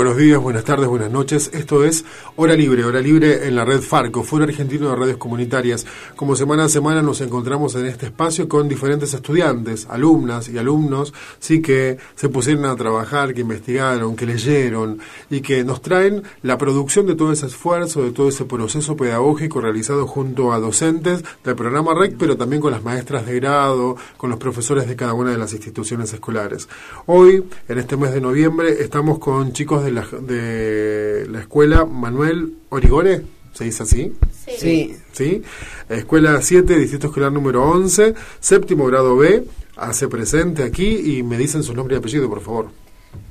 Buenos días, buenas tardes, buenas noches. Esto es Hora Libre, Hora Libre en la red Farco, Foro Argentino de Radios Comunitarias. Como semana a semana nos encontramos en este espacio con diferentes estudiantes, alumnas y alumnos, sí que se pusieron a trabajar, que investigaron, que leyeron y que nos traen la producción de todo ese esfuerzo, de todo ese proceso pedagógico realizado junto a docentes del programa REC, pero también con las maestras de grado, con los profesores de cada una de las instituciones escolares. Hoy, en este mes de noviembre, estamos con chicos de de la, escuela Manuel Origore, ¿se dice así? Sí. ¿Sí? Escuela 7, Distrito Escolar número 11, séptimo grado B, hace presente aquí y me dicen su nombre y apellido, por favor.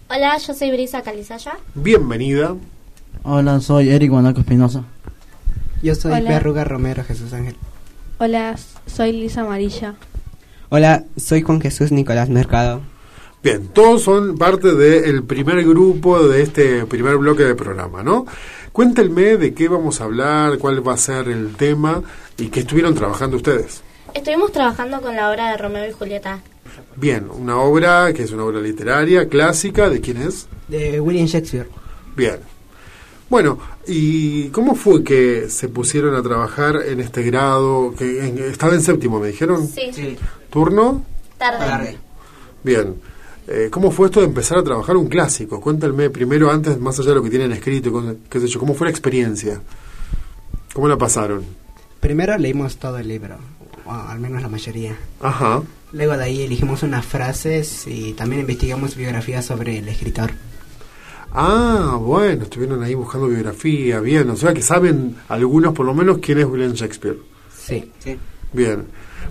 Hola, yo soy Brisa Calizaya. Bienvenida. Hola, soy Eric Guanaco Espinosa. Yo soy Perruga Romero Jesús Ángel. Hola, soy Lisa Amarilla. Hola, soy Juan Jesús Nicolás Mercado. Bien, todos son parte del primer grupo de este primer bloque de programa, ¿no? Cuéntenme de qué vamos a hablar, cuál va a ser el tema y qué estuvieron trabajando ustedes. Estuvimos trabajando con la obra de Romeo y Julieta. Bien, una obra que es una obra literaria, clásica, ¿de quién es? De William Shakespeare. Bien. Bueno, ¿y cómo fue que se pusieron a trabajar en este grado? que ¿Estaba en séptimo, me dijeron? Sí. sí. ¿Turno? Tarde. Tarde. Bien. Eh, ¿Cómo fue esto de empezar a trabajar un clásico? Cuéntame primero, antes, más allá de lo que tienen escrito, qué sé yo, ¿cómo fue la experiencia? ¿Cómo la pasaron? Primero leímos todo el libro, o al menos la mayoría. Ajá. Luego de ahí elegimos unas frases y también investigamos biografías sobre el escritor. Ah, bueno, estuvieron ahí buscando biografía, bien, o sea que saben algunos por lo menos quién es William Shakespeare. Sí, sí. Bien.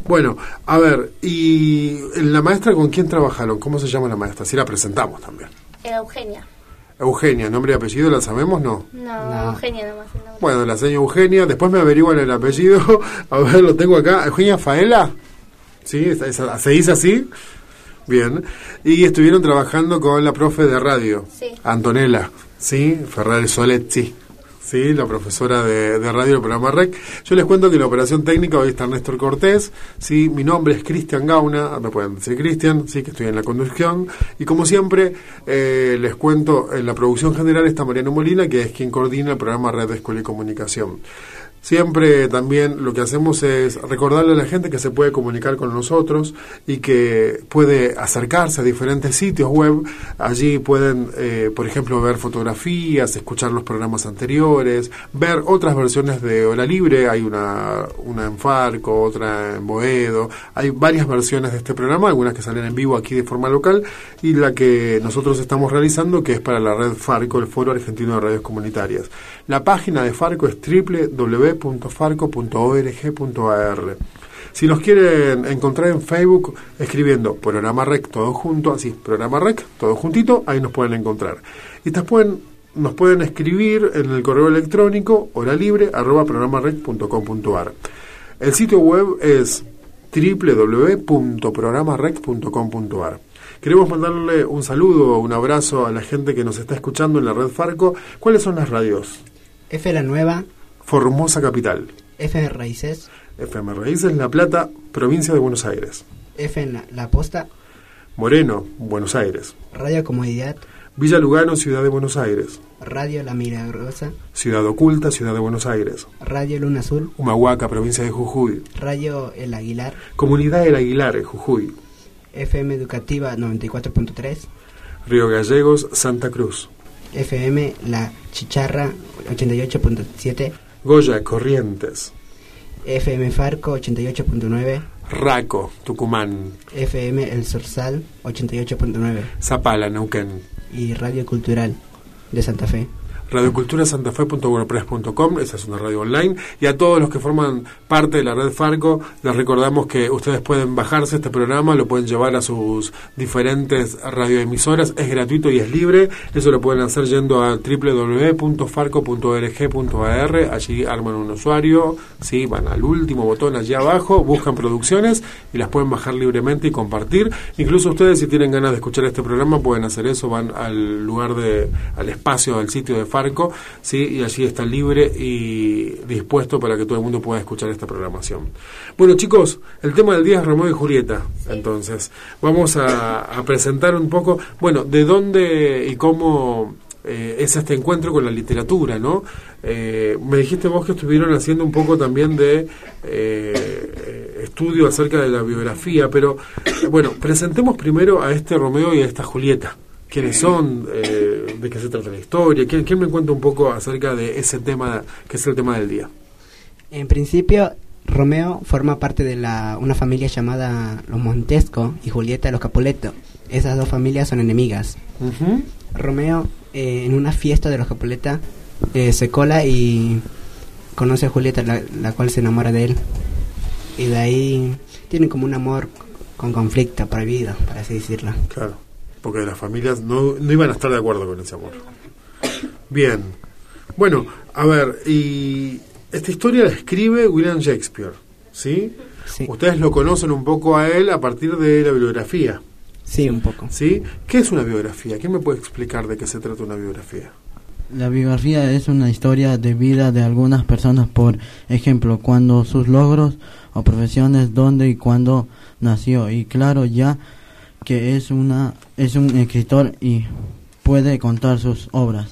Bueno, a ver, ¿y la maestra con quién trabajaron? ¿Cómo se llama la maestra? Si la presentamos también. Era Eugenia. Eugenia, nombre y apellido, ¿la sabemos? No. No, Eugenia nomás. Bueno, la señora Eugenia, después me averiguan el apellido. A ver, lo tengo acá. ¿Eugenia Faela? ¿Sí? ¿Se dice así? Bien. Y estuvieron trabajando con la profe de radio. Sí. Antonella. ¿Sí? Ferrari Soletti. ¿Sí? la profesora de, radio del programa REC. Yo les cuento que en la operación técnica hoy está Néstor Cortés, ¿sí? mi nombre es Cristian Gauna, me pueden decir Cristian, ¿sí? que estoy en la conducción, y como siempre eh, les cuento, en la producción general está Mariano Molina, que es quien coordina el programa Red de Escuela y Comunicación. Siempre también lo que hacemos es recordarle a la gente que se puede comunicar con nosotros y que puede acercarse a diferentes sitios web. Allí pueden, eh, por ejemplo, ver fotografías, escuchar los programas anteriores, ver otras versiones de Hora Libre. Hay una, una en Farco, otra en Boedo. Hay varias versiones de este programa, algunas que salen en vivo aquí de forma local y la que nosotros estamos realizando, que es para la red Farco, el Foro Argentino de Radios Comunitarias. La página de Farco es www.farco.org.ar. Si nos quieren encontrar en Facebook escribiendo programa rec todo junto, así, programa rec todo juntito, ahí nos pueden encontrar. Y pueden, nos pueden escribir en el correo electrónico hora libre arroba programarec.com.ar. El sitio web es www.programarec.com.ar. Queremos mandarle un saludo, un abrazo a la gente que nos está escuchando en la red Farco. ¿Cuáles son las radios? F La Nueva. Formosa Capital. FM Raíces. FM Raíces La Plata, provincia de Buenos Aires. FM La Posta. Moreno, Buenos Aires. Radio Comodidad. Villa Lugano, Ciudad de Buenos Aires. Radio La Milagrosa. Ciudad Oculta, Ciudad de Buenos Aires. Radio Luna Azul. Humahuaca, provincia de Jujuy. Radio El Aguilar. Comunidad El Aguilar, Jujuy. FM Educativa 94.3. Río Gallegos, Santa Cruz. FM La Chicharra 88.7. Goya, Corrientes. FM Farco 88.9. Raco, Tucumán. FM El Sorsal 88.9. Zapala, Neuquén. Y Radio Cultural de Santa Fe. radioculturasantafe.wordpress.com, esa es una radio online, y a todos los que forman parte de la red Farco, les recordamos que ustedes pueden bajarse este programa, lo pueden llevar a sus diferentes radioemisoras, es gratuito y es libre, eso lo pueden hacer yendo a www.farco.org.ar, allí arman un usuario, ¿sí? van al último botón allí abajo, buscan producciones y las pueden bajar libremente y compartir. Incluso ustedes si tienen ganas de escuchar este programa pueden hacer eso, van al lugar de, al espacio, al sitio de Farco, ¿sí? y allí está libre y dispuesto para que todo el mundo pueda escuchar esta programación. Bueno chicos, el tema del día es Romeo y Julieta, entonces vamos a, a presentar un poco, bueno, de dónde y cómo eh, es este encuentro con la literatura, ¿no? Eh, me dijiste vos que estuvieron haciendo un poco también de eh, estudio acerca de la biografía, pero bueno, presentemos primero a este Romeo y a esta Julieta. ¿Quiénes son? ¿De qué se trata la historia? ¿Quién, ¿Quién me cuenta un poco acerca de ese tema que es el tema del día? En principio, Romeo forma parte de la, una familia llamada los Montesco y Julieta los Capuleto. Esas dos familias son enemigas. Romeo, eh, en una fiesta de los Capuletas, eh, se cola y conoce a Julieta, la, la, cual se enamora de él. Y de ahí tienen como un amor con conflicto prohibido, para así decirlo. Claro, porque las familias no, no iban a estar de acuerdo con ese amor. Bien. Bueno, a ver, y esta historia la escribe William Shakespeare, ¿sí? Sí. Ustedes lo conocen un poco a él a partir de la bibliografía. Sí, un poco. ¿Sí? ¿Qué es una biografía? ¿Quién me puede explicar de qué se trata una biografía? La biografía es una historia de vida de algunas personas, por ejemplo, cuando sus logros o profesiones, dónde y cuándo nació. Y claro, ya que es una es un escritor y puede contar sus obras.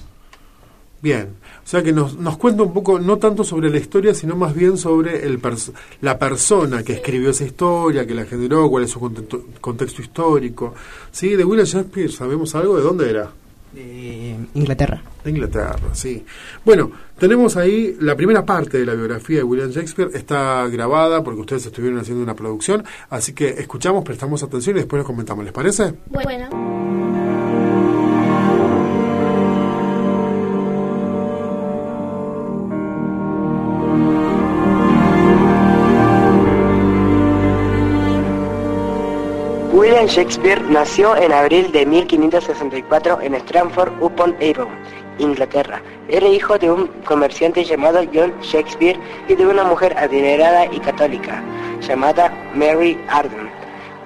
Bien, o sea que nos, nos cuenta un poco, no tanto sobre la historia, sino más bien sobre el la persona que escribió esa historia, que la generó, cuál es su contexto, contexto histórico. ¿Sí? De William Shakespeare, ¿sabemos algo? ¿De dónde era? De Inglaterra. De Inglaterra, sí. Bueno, tenemos ahí la primera parte de la biografía de William Shakespeare, está grabada porque ustedes estuvieron haciendo una producción, así que escuchamos, prestamos atención y después les comentamos, ¿les parece? Bueno. William Shakespeare nació en abril de 1564 en Stratford upon Avon, Inglaterra. Era hijo de un comerciante llamado John Shakespeare y de una mujer adinerada y católica llamada Mary Arden.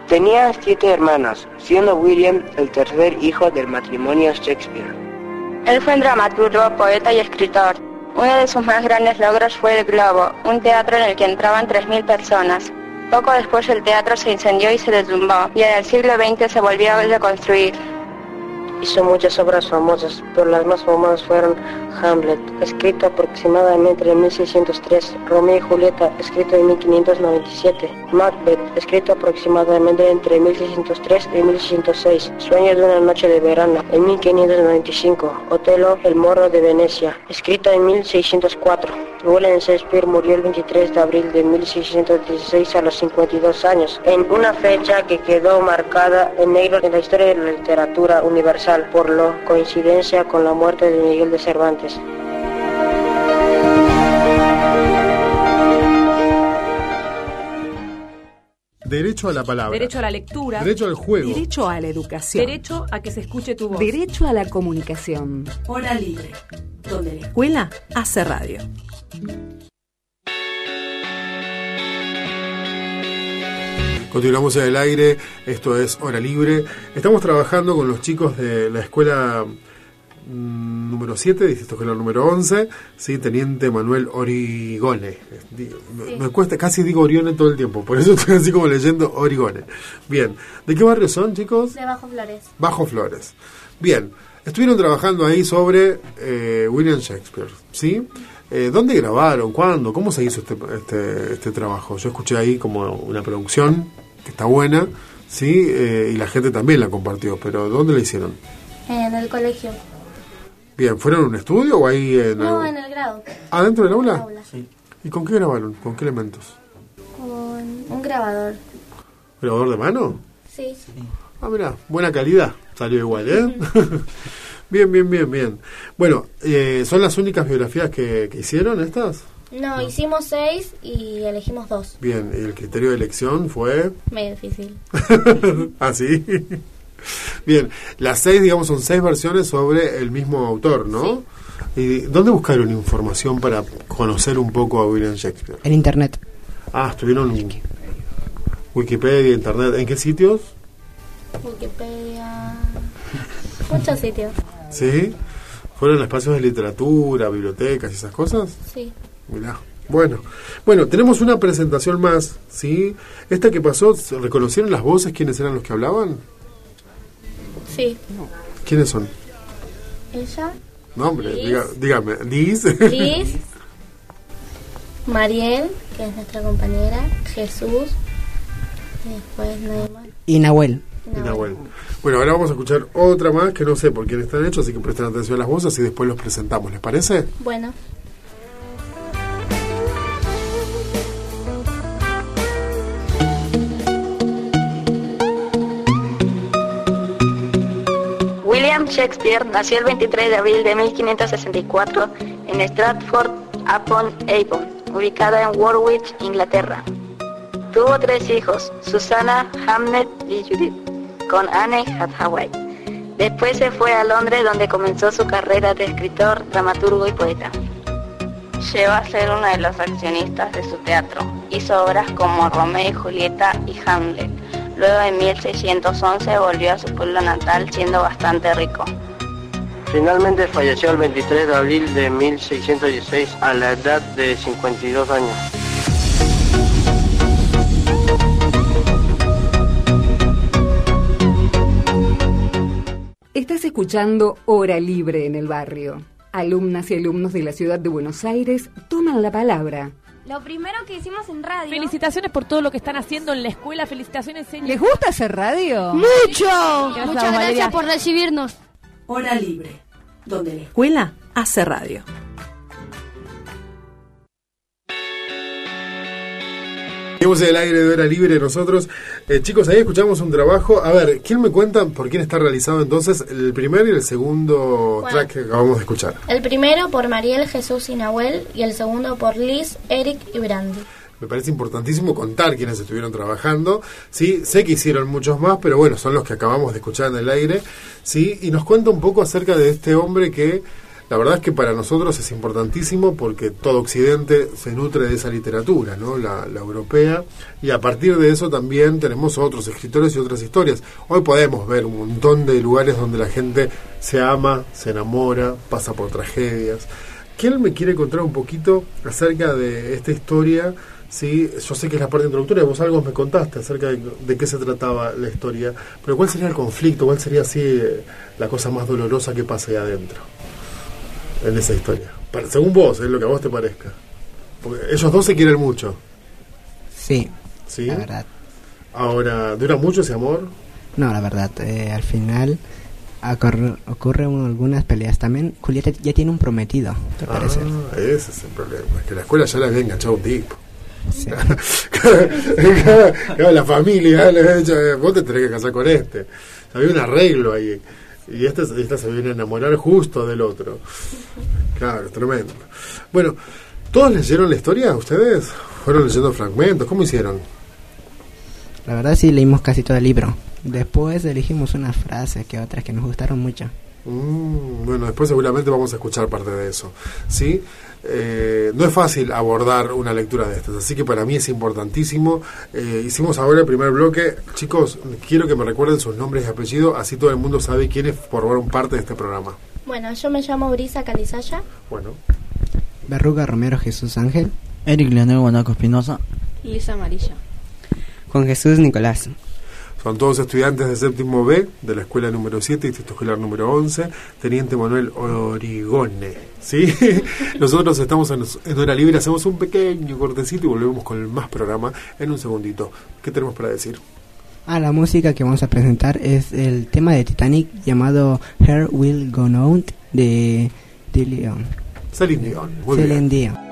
Tenía siete hermanos, siendo William el tercer hijo del matrimonio Shakespeare. Él fue un dramaturgo, poeta y escritor. Uno de sus más grandes logros fue El Globo, un teatro en el que entraban 3.000 personas. Poco después el teatro se incendió y se derrumbó, y en el siglo XX se volvió a reconstruir. Hizo muchas obras famosas, pero las más famosas fueron Hamlet, escrito aproximadamente en 1603, Romeo y Julieta, escrito en 1597, Macbeth, escrito aproximadamente entre 1603 y 1606, Sueño de una noche de verano, en 1595, Otelo, el morro de Venecia, escrito en 1604. William Shakespeare murió el 23 de abril de 1616 a los 52 años, en una fecha que quedó marcada en negro en la historia de la literatura universal por la coincidencia con la muerte de Miguel de Cervantes. Derecho a la palabra. Derecho a la lectura. Derecho al juego. Derecho a la educación. Derecho a que se escuche tu voz. Derecho a la comunicación. Hora libre, donde la escuela hace radio. Continuamos en el aire, esto es Hora Libre. Estamos trabajando con los chicos de la escuela mm, número 7, distrito escolar número 11, ¿sí? Teniente Manuel Origone. Sí. Me, me, cuesta, casi digo Orione todo el tiempo, por eso estoy así como leyendo Origone. Bien, ¿de qué barrio son, chicos? De Bajo Flores. Bajo Flores. Bien, estuvieron trabajando ahí sobre eh, William Shakespeare, ¿sí? Eh, ¿Dónde grabaron? ¿Cuándo? ¿Cómo se hizo este, este, este, trabajo? Yo escuché ahí como una producción que está buena, ¿sí? Eh, y la gente también la compartió, pero ¿dónde la hicieron? En el colegio. Bien, ¿fueron a un estudio o ahí en No, en el grado. ¿Ah, dentro del aula? aula. Sí. ¿Y con qué grabaron? ¿Con qué elementos? Con un grabador. ¿Grabador de mano? Sí. Ah, mira, buena calidad. Salió igual, ¿eh? Bien, bien, bien, bien. Bueno, eh, ¿son las únicas biografías que, que hicieron estas? No, hicimos seis y elegimos dos. Bien, y el criterio de elección fue... Medio difícil. ¿Ah, sí? Bien, las seis, digamos, son seis versiones sobre el mismo autor, ¿no? ¿Y dónde buscaron información para conocer un poco a William Shakespeare? En internet. Ah, estuvieron en Wikipedia, internet. ¿En qué sitios? Wikipedia. Muchos sitios. ¿Sí? ¿Fueron espacios de literatura, bibliotecas y esas cosas? Sí. Mirá. Bueno, bueno, tenemos una presentación más, ¿sí? Esta que pasó, ¿reconocieron las voces quiénes eran los que hablaban? Sí. ¿Quiénes son? Ella. No, hombre, Liz. diga- dígame. Liz. Liz. Mariel, que es nuestra compañera. Jesús. Después más. Y Nahuel. Y Nahuel. Bueno, ahora vamos a escuchar otra más que no sé por quién están hechos, así que presten atención a las voces y después los presentamos, ¿les parece? Bueno. William Shakespeare nació el 23 de abril de 1564 en Stratford upon Avon, ubicada en Warwick, Inglaterra. Tuvo tres hijos, Susana, Hamnet y Judith, con Anne Hathaway. Después se fue a Londres donde comenzó su carrera de escritor, dramaturgo y poeta. Llegó a ser uno de los accionistas de su teatro. Hizo obras como Romeo y Julieta y Hamlet. Luego en 1611 volvió a su pueblo natal siendo bastante rico. Finalmente falleció el 23 de abril de 1616 a la edad de 52 años. Escuchando Hora Libre en el barrio. Alumnas y alumnos de la ciudad de Buenos Aires toman la palabra. Lo primero que hicimos en radio. Felicitaciones por todo lo que están haciendo en la escuela. Felicitaciones, señor. ¿Les gusta hacer radio? ¡Mucho! Gracias, Muchas Valeria. gracias por recibirnos. Hora libre, donde la escuela hace radio. En el aire de hora libre nosotros. Eh, chicos, ahí escuchamos un trabajo. A ver, ¿quién me cuenta por quién está realizado entonces el primer y el segundo Bueno. track que acabamos de escuchar? El primero por Mariel, Jesús y Nahuel. Y el segundo por Liz, Eric y Brandy. Me parece importantísimo contar quiénes estuvieron trabajando. Sí, sé que hicieron muchos más, pero bueno, son los que acabamos de escuchar en el aire. Sí, y nos cuenta un poco acerca de este hombre que la verdad es que para nosotros es importantísimo porque todo Occidente se nutre de esa literatura, ¿no? La, europea. Y a partir de eso también tenemos otros escritores y otras historias. Hoy podemos ver un montón de lugares donde la gente se ama, se enamora, pasa por tragedias. ¿Quién me quiere contar un poquito acerca de esta historia? Sí, yo sé que es la parte introductoria, vos algo me contaste acerca de, de qué se trataba la historia, pero ¿cuál sería el conflicto? ¿Cuál sería así eh, la cosa más dolorosa que ahí adentro? En esa historia. Para- según vos, es lo que a vos te parezca. Porque ellos dos se quieren mucho. Sí, ¿Sí? la verdad. Ahora, ¿dura mucho ese amor? No, la verdad. eh, al final ocurre, ocurre un- algunas peleas. También Julieta ya tiene un prometido, ¿te parece? Ah, ese es el problema. Es que la escuela ya le había enganchado un tipo. Sí. La familia le había dicho, "Eh, vos te tenés que casar con este. Había un arreglo ahí. Y esta, esta se viene a enamorar justo del otro. Claro, tremendo. Bueno, ¿todos leyeron la historia? ¿Ustedes? ¿Fueron leyendo fragmentos? ¿Cómo hicieron? La verdad sí leímos casi todo el libro. Después elegimos unas frases que otras que nos gustaron mucho. Mm, bueno, después seguramente vamos a escuchar parte de eso. ¿Sí? Eh, no es fácil abordar una lectura de estas, así que para mí es importantísimo. Eh, hicimos ahora el primer bloque. Chicos, quiero que me recuerden sus nombres y apellidos, así todo el mundo sabe quiénes formaron parte de este programa. Bueno, yo me llamo Brisa Calizaya. Bueno, Berruga Romero Jesús Ángel. Eric Leonel Guanaco Espinosa. Lisa Amarilla. Juan Jesús Nicolás. Son todos estudiantes de séptimo B de la escuela número 7, Distrito Escolar número 11, Teniente Manuel Origone. ¿Sí? Nosotros estamos en, en hora libre, hacemos un pequeño cortecito y volvemos con el más programa en un segundito. ¿Qué tenemos para decir? Ah, la música que vamos a presentar es el tema de Titanic llamado Her Will Go On de, de Leon. Celine Dion. Muy bien. Celine Dion.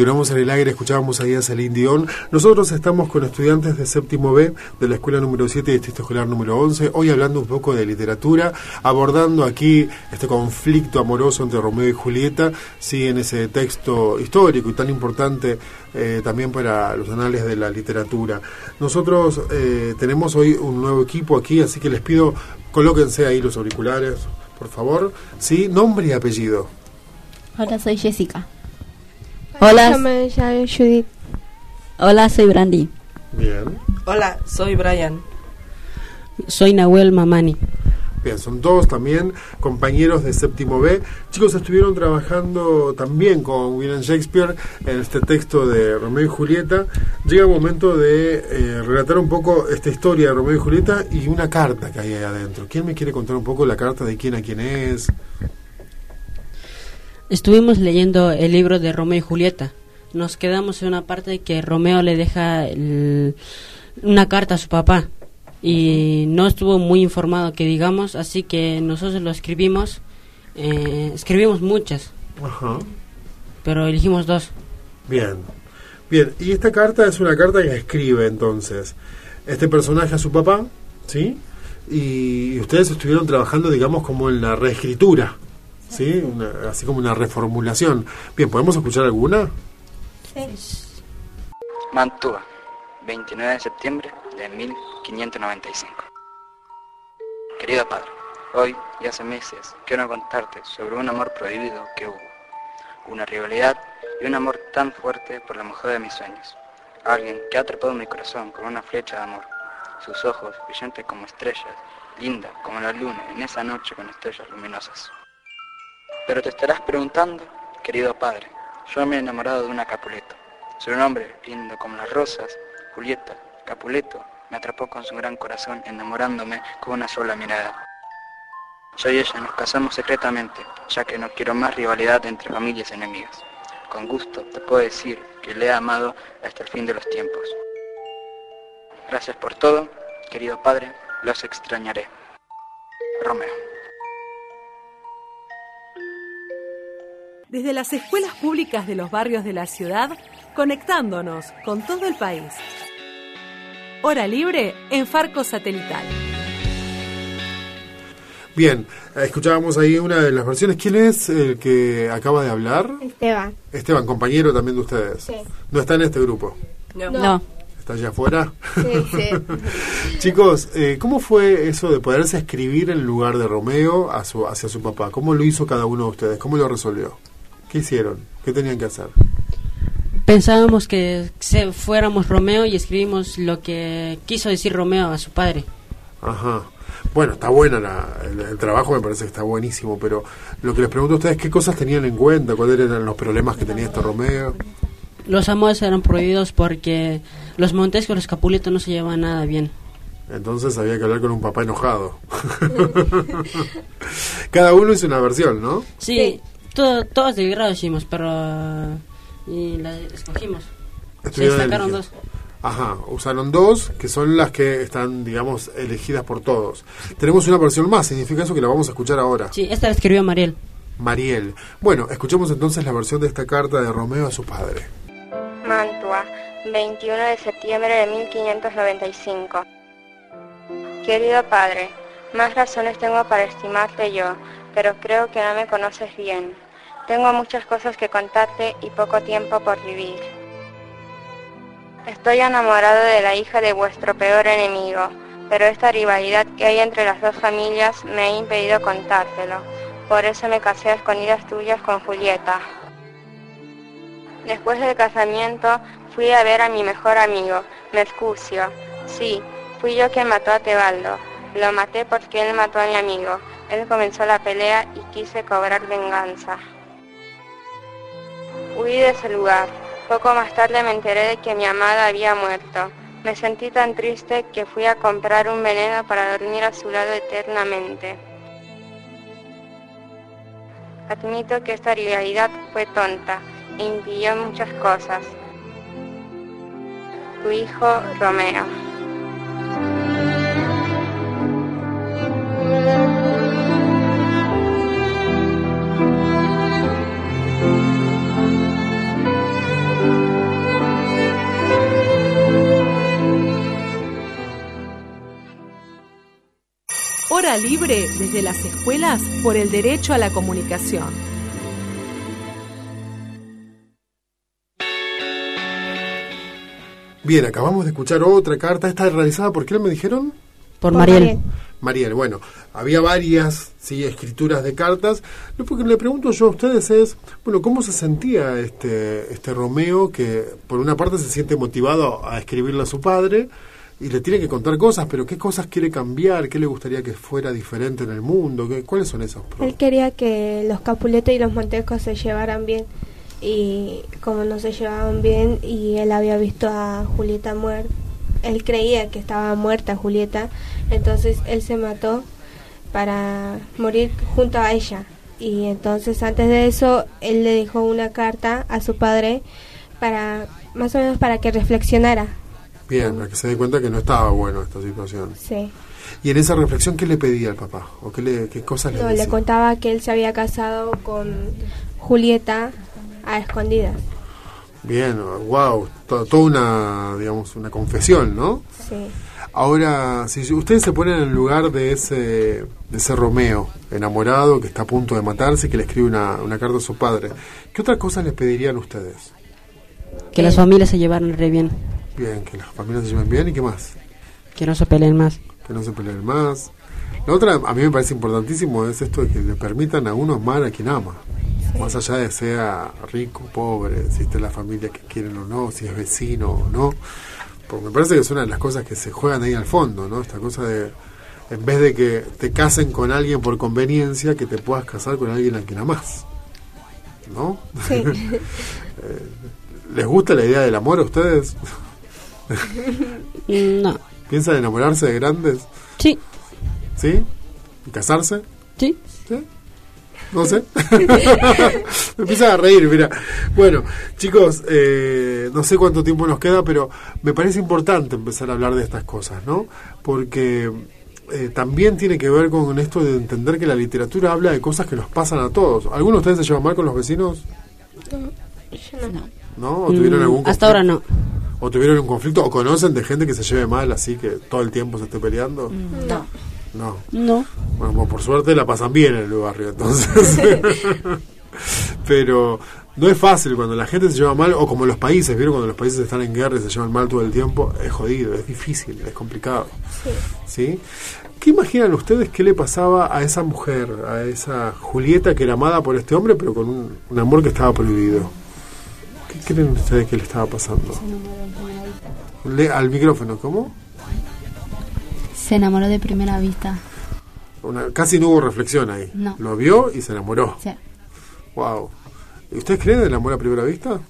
Continuamos en el aire, escuchábamos a Celine Dion. Nosotros estamos con estudiantes de séptimo B de la escuela número 7 y distrito escolar número 11, hoy hablando un poco de literatura, abordando aquí este conflicto amoroso entre Romeo y Julieta, sí, en ese texto histórico y tan importante eh, también para los anales de la literatura. Nosotros eh, tenemos hoy un nuevo equipo aquí, así que les pido, colóquense ahí los auriculares, por favor. Sí, nombre y apellido. Hola, soy Jessica. Hola. Judith. Hola, soy Brandy. Bien. Hola, soy Brian. Soy Nahuel Mamani. Bien, son todos también compañeros de séptimo B. Chicos, estuvieron trabajando también con William Shakespeare en este texto de Romeo y Julieta. Llega el momento de eh, relatar un poco esta historia de Romeo y Julieta y una carta que hay ahí adentro. ¿Quién me quiere contar un poco la carta de quién a quién es? Estuvimos leyendo el libro de Romeo y Julieta. Nos quedamos en una parte que Romeo le deja una carta a su papá y no estuvo muy informado que digamos, así que nosotros lo escribimos. Eh, escribimos muchas, Ajá. pero elegimos dos. Bien, bien. Y esta carta es una carta que escribe entonces este personaje a su papá, ¿sí? Y ustedes estuvieron trabajando, digamos, como en la reescritura ¿sí? Una, así como una reformulación. Bien, ¿podemos escuchar alguna? Sí. Mantua, 29 de septiembre de 1595. Querido padre, hoy y hace meses quiero contarte sobre un amor prohibido que hubo, una rivalidad y un amor tan fuerte por la mujer de mis sueños, alguien que ha atrapado mi corazón con una flecha de amor, sus ojos brillantes como estrellas, linda como la luna en esa noche con estrellas luminosas. Pero te estarás preguntando, querido padre, yo me he enamorado de una Capuleto. Su nombre, lindo como las rosas, Julieta, Capuleto, me atrapó con su gran corazón enamorándome con una sola mirada. Yo y ella nos casamos secretamente, ya que no quiero más rivalidad entre familias enemigas. Con gusto te puedo decir que le he amado hasta el fin de los tiempos. Gracias por todo, querido padre, los extrañaré. Romeo. Desde las escuelas públicas de los barrios de la ciudad, conectándonos con todo el país. Hora libre en Farco Satelital. Bien, escuchábamos ahí una de las versiones. ¿Quién es el que acaba de hablar? Esteban. Esteban, compañero también de ustedes. Sí. ¿No está en este grupo? No. no. ¿Está allá afuera? Sí, sí. Chicos, eh, ¿cómo fue eso de poderse escribir en lugar de Romeo a su, hacia su papá? ¿Cómo lo hizo cada uno de ustedes? ¿Cómo lo resolvió? ¿Qué hicieron? ¿Qué tenían que hacer? Pensábamos que fuéramos Romeo y escribimos lo que quiso decir Romeo a su padre. Ajá. Bueno, está bueno el, trabajo, me parece que está buenísimo, pero lo que les pregunto a ustedes, ¿qué cosas tenían en cuenta? ¿Cuáles eran los problemas que tenía este Romeo? Los amores eran prohibidos porque los Montescos y los Capuletos no se llevaban nada bien. Entonces había que hablar con un papá enojado. Cada uno hizo una versión, ¿no? sí todos de grado hicimos, pero... Y la escogimos. Se sacaron dos. Ajá, usaron dos, que son las que están, digamos, elegidas por todos. Tenemos una versión más, significa eso que la vamos a escuchar ahora. Sí, esta la escribió Mariel. Mariel. Bueno, escuchemos entonces la versión de esta carta de Romeo a su padre. Mantua, 21 de septiembre de 1595. Querido padre, más razones tengo para estimarte yo, pero creo que no me conoces bien. Tengo muchas cosas que contarte y poco tiempo por vivir. Estoy enamorado de la hija de vuestro peor enemigo, pero esta rivalidad que hay entre las dos familias me ha impedido contártelo. Por eso me casé a escondidas tuyas con Julieta. Después del casamiento fui a ver a mi mejor amigo, Mercucio. Sí, fui yo quien mató a Tebaldo. Lo maté porque él mató a mi amigo. Él comenzó la pelea y quise cobrar venganza. Huí de ese lugar. Poco más tarde me enteré de que mi amada había muerto. Me sentí tan triste que fui a comprar un veneno para dormir a su lado eternamente. Admito que esta realidad fue tonta e impidió muchas cosas. Tu hijo Romeo. Libre desde las escuelas por el derecho a la comunicación. Bien, acabamos de escuchar otra carta. ¿Esta es realizada por quién me dijeron? Por, Mariel. Mariel, bueno, había varias sí, escrituras de cartas. Lo que le pregunto yo a ustedes es, bueno, ¿cómo se sentía este, este Romeo que por una parte se siente motivado a escribirle a su padre y le tiene que contar cosas, pero qué cosas quiere cambiar, qué le gustaría que fuera diferente en el mundo, ¿Qué, cuáles son esos? Él quería que los Capuletos y los Montescos se llevaran bien y como no se llevaban bien y él había visto a Julieta muerta, él creía que estaba muerta Julieta, entonces él se mató para morir junto a ella. Y entonces antes de eso él le dejó una carta a su padre para más o menos para que reflexionara Bien, para que se dé cuenta que no estaba bueno esta situación. Sí. ¿Y en esa reflexión qué le pedía al papá? ¿O qué, le, qué cosas le No, decía? le contaba que él se había casado con Julieta a escondidas. Bien, wow, to- toda una, digamos, una confesión, ¿no? Sí. Ahora, si ustedes se ponen en el lugar de ese, de ese Romeo, enamorado, que está a punto de matarse, que le escribe una, una carta a su padre, ¿qué otras cosas les pedirían ustedes? Que las familias se llevaran re bien. Bien, que las familias se lleven bien y qué más? Que no se peleen más. Que no se peleen más. La otra, a mí me parece importantísimo, es esto de que le permitan a uno amar a quien ama. Más allá de sea rico, pobre, si está en la familia que quieren o no, si es vecino o no. Porque me parece que es una de las cosas que se juegan ahí al fondo, ¿no? Esta cosa de, en vez de que te casen con alguien por conveniencia, que te puedas casar con alguien a quien amás. ¿No? Sí. Eh, ¿Les gusta la idea del amor a ustedes? No. ¿Piensan enamorarse de grandes? Sí. ¿Sí? ¿Y casarse? Sí. ¿Sí? No sé. me empieza a reír, mira. Bueno, chicos, eh, no sé cuánto tiempo nos queda, pero me parece importante empezar a hablar de estas cosas, ¿no? Porque eh, también tiene que ver con esto de entender que la literatura habla de cosas que nos pasan a todos. ¿Algunos de ustedes se llevan mal con los vecinos? ¿No? ¿O tuvieron Mm, algún hasta ahora no. ¿O tuvieron un conflicto? ¿O conocen de gente que se lleve mal así que todo el tiempo se esté peleando? No. No. No. Bueno, pues, por suerte la pasan bien en el barrio, entonces. Pero no es fácil cuando la gente se lleva mal, o como los países, ¿vieron? Cuando los países están en guerra y se llevan mal todo el tiempo, es jodido, es difícil, es complicado. ¿Sí? ¿Qué imaginan ustedes qué le pasaba a esa mujer, a esa Julieta que era amada por este hombre, pero con un, un amor que estaba prohibido? ¿Qué creen ustedes que le estaba pasando? Le, al micrófono, ¿cómo? Se enamoró de primera vista. Una- casi no hubo reflexión ahí. No. Lo vio y se enamoró. Sí. Wow. ¿Y ustedes creen en el amor a primera vista?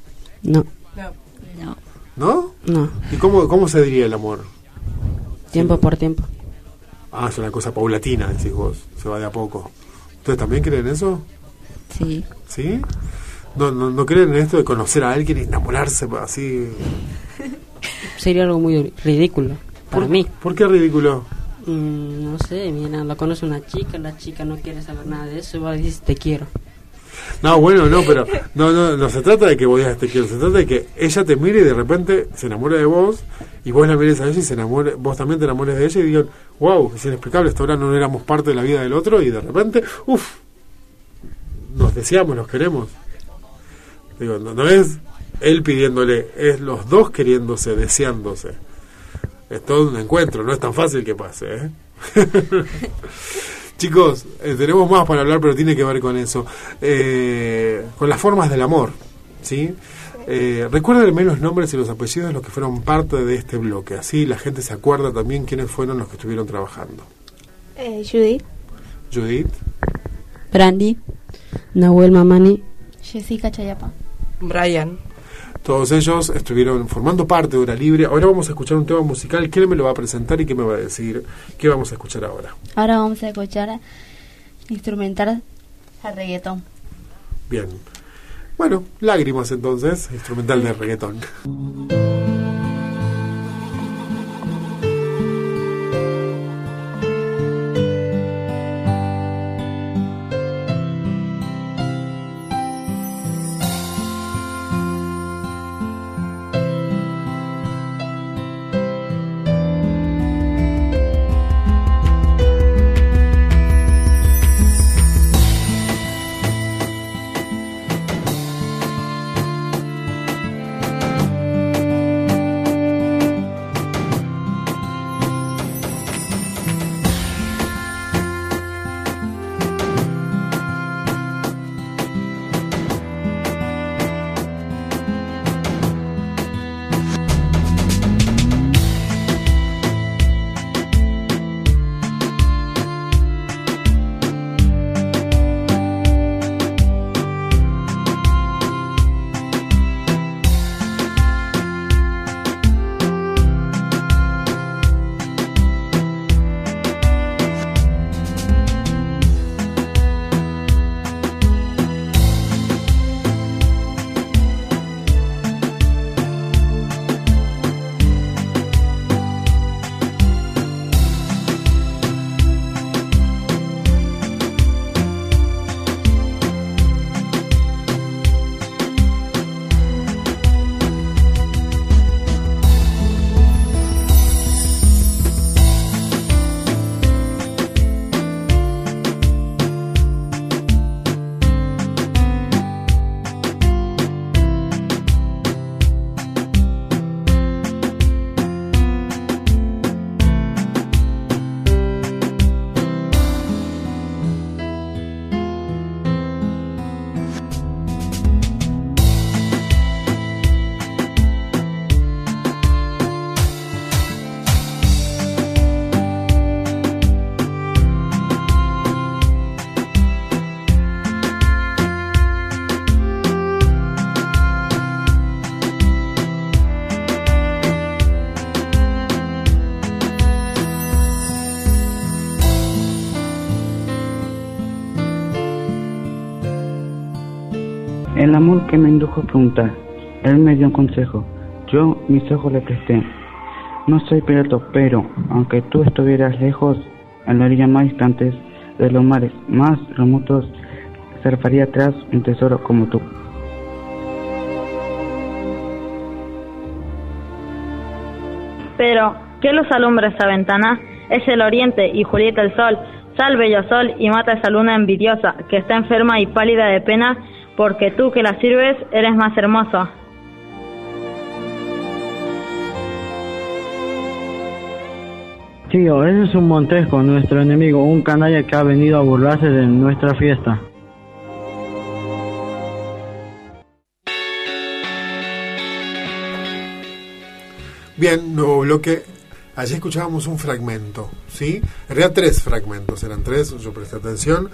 No. No. ¿No? No. ¿Y cómo, cómo se diría el amor? Tiempo por tiempo. Ah, es una cosa paulatina, decís vos. Se va de a poco. ¿Ustedes también creen eso? Sí. ¿Sí? ¿No, no, no creen en esto de conocer a alguien y enamorarse así? Sería algo muy ridículo para ¿Por- mí. ¿Por qué ridículo? Mm, no sé, mira, la conoce una chica, la chica no quiere saber nada de eso, va a decir te quiero. No, bueno, no, pero no, no, no se trata de que vos digas te quiero, se trata de que ella te mire y de repente se enamore de vos y vos la mires a ella y se enamore, vos también te enamores de ella y digan, wow, es inexplicable, hasta ahora no éramos parte de la vida del otro y de repente, uff, nos deseamos, nos queremos. Digo, no, no es él pidiéndole, es los dos queriéndose, deseándose. Es todo un encuentro, no es tan fácil que pase, ¿eh? Chicos, eh, tenemos más para hablar, pero tiene que ver con eso. Eh, con las formas del amor, ¿sí? Eh, recuérdenme los nombres y los apellidos de los que fueron parte de este bloque. Así la gente se acuerda también quiénes fueron los que estuvieron trabajando. Eh, Judith. Judith, Brandy, Nahuel Mamani, Jessica Chayapa. Brian. todos ellos estuvieron formando parte de Hora Libre. Ahora vamos a escuchar un tema musical. ¿Quién me lo va a presentar y qué me va a decir? ¿Qué vamos a escuchar ahora? Ahora vamos a escuchar instrumental a reggaetón. Bien. Bueno, lágrimas entonces, instrumental de reggaetón. Indujo a él me dio un consejo, yo mis ojos le presté. No soy piloto, pero aunque tú estuvieras lejos, en la orilla más distantes de los mares más remotos, surfaría atrás un tesoro como tú. Pero, ¿qué luz alumbra esa ventana? Es el oriente y Julieta el sol. Sal, bello sol, y mata esa luna envidiosa, que está enferma y pálida de pena, porque tú que la sirves eres más hermoso. Tío, ese es un Montesco, nuestro enemigo, un canalla que ha venido a burlarse de nuestra fiesta. Bien, nuevo bloque. Allí escuchábamos un fragmento, ¿sí? En realidad tres fragmentos, eran tres, yo presté atención.